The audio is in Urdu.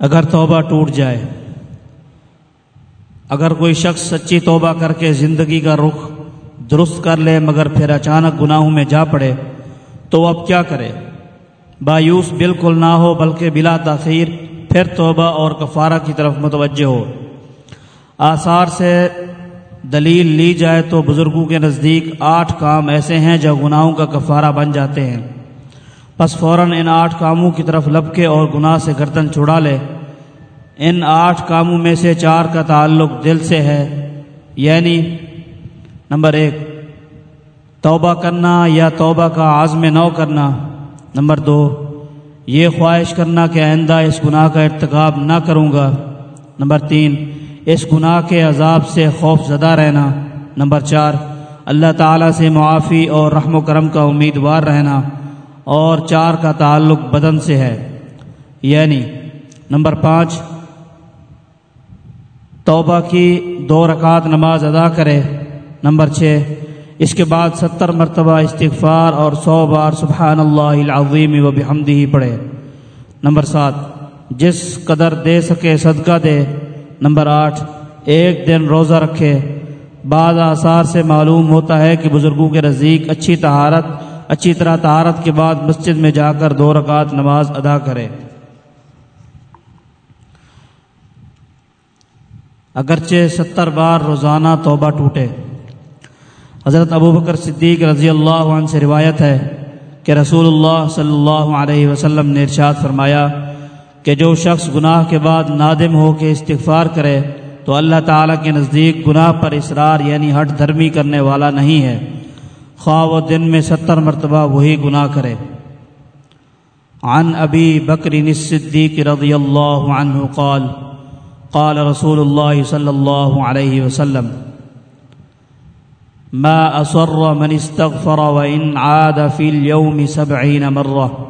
اگر توبہ ٹوٹ جائے، اگر کوئی شخص سچی توبہ کر کے زندگی کا رخ درست کر لے مگر پھر اچانک گناہوں میں جا پڑے، تو اب کیا کرے؟ بایوس بالکل نہ ہو بلکہ بلا تاخیر پھر توبہ اور کفارہ کی طرف متوجہ ہو۔ آثار سے دلیل لی جائے تو بزرگوں کے نزدیک آٹھ کام ایسے ہیں جو گناہوں کا کفارہ بن جاتے ہیں۔ بس فوراً ان آٹھ کاموں کی طرف لب کے اور گناہ سے گردن چھڑا لے۔ ان آٹھ کاموں میں سے چار کا تعلق دل سے ہے یعنی نمبر ایک، توبہ کرنا یا توبہ کا عزم نو کرنا۔ نمبر دو، یہ خواہش کرنا کہ آئندہ اس گناہ کا ارتکاب نہ کروں گا۔ نمبر تین، اس گناہ کے عذاب سے خوف زدہ رہنا۔ نمبر چار، اللہ تعالیٰ سے معافی اور رحم و کرم کا امیدوار رہنا۔ اور چار کا تعلق بدن سے ہے۔ یعنی نمبر پانچ، توبہ کی دو رکعت نماز ادا کرے۔ نمبر چھ، اس کے بعد ستر مرتبہ استغفار اور سو بار سبحان اللہ العظیم و بحمدی پڑھے۔ نمبر سات، جس قدر دے سکے صدقہ دے۔ نمبر آٹھ، ایک دن روزہ رکھے۔ بعض آثار سے معلوم ہوتا ہے کہ بزرگوں کے نزدیک اچھی طہارت اچھی طرح طہارت کے بعد مسجد میں جا کر دو رکعت نماز ادا کرے۔ اگرچہ ستر بار روزانہ توبہ ٹوٹے۔ حضرت ابو بکر صدیق رضی اللہ عنہ سے روایت ہے کہ رسول اللہ صلی اللہ علیہ وسلم نے ارشاد فرمایا کہ جو شخص گناہ کے بعد نادم ہو کے استغفار کرے تو اللہ تعالیٰ کے نزدیک گناہ پر اصرار یعنی ہٹ دھرمی کرنے والا نہیں ہے۔ خواہ و دن میں ستر مرتبہ وہی گناہ کرے۔ عن ابی بکر الصدیق رضی اللہ عنہ قال قال رسول اللہ صلی اللہ علیہ وسلم، ما اصر من استغفر وان عاد في اليوم سبعين مرة.